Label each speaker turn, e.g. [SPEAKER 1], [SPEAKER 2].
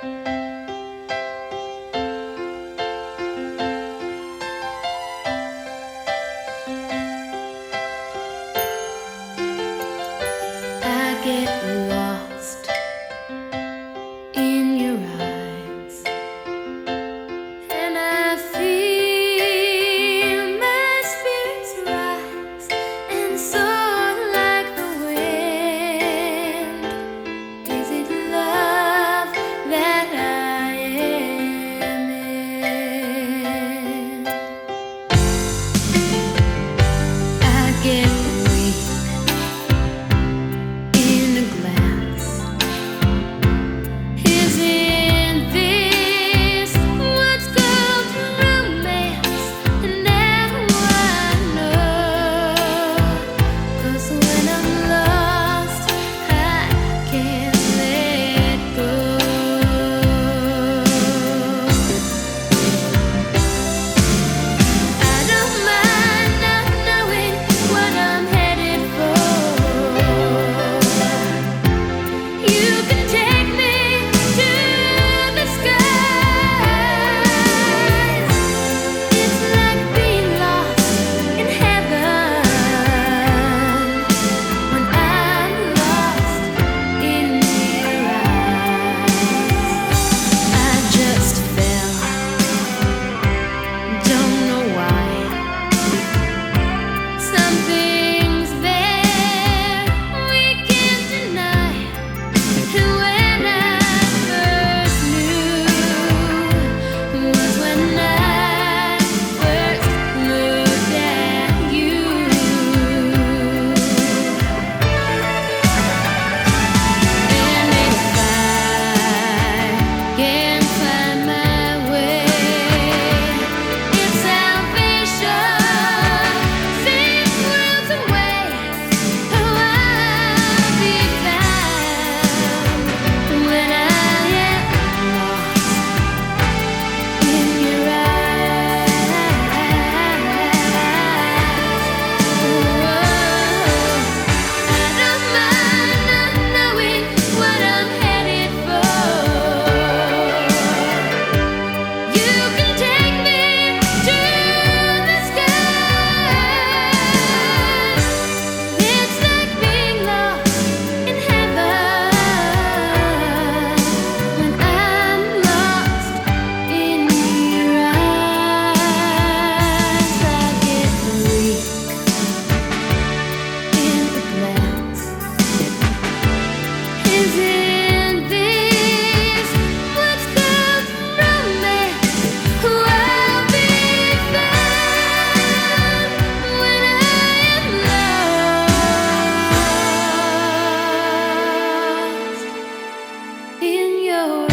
[SPEAKER 1] Bye. You.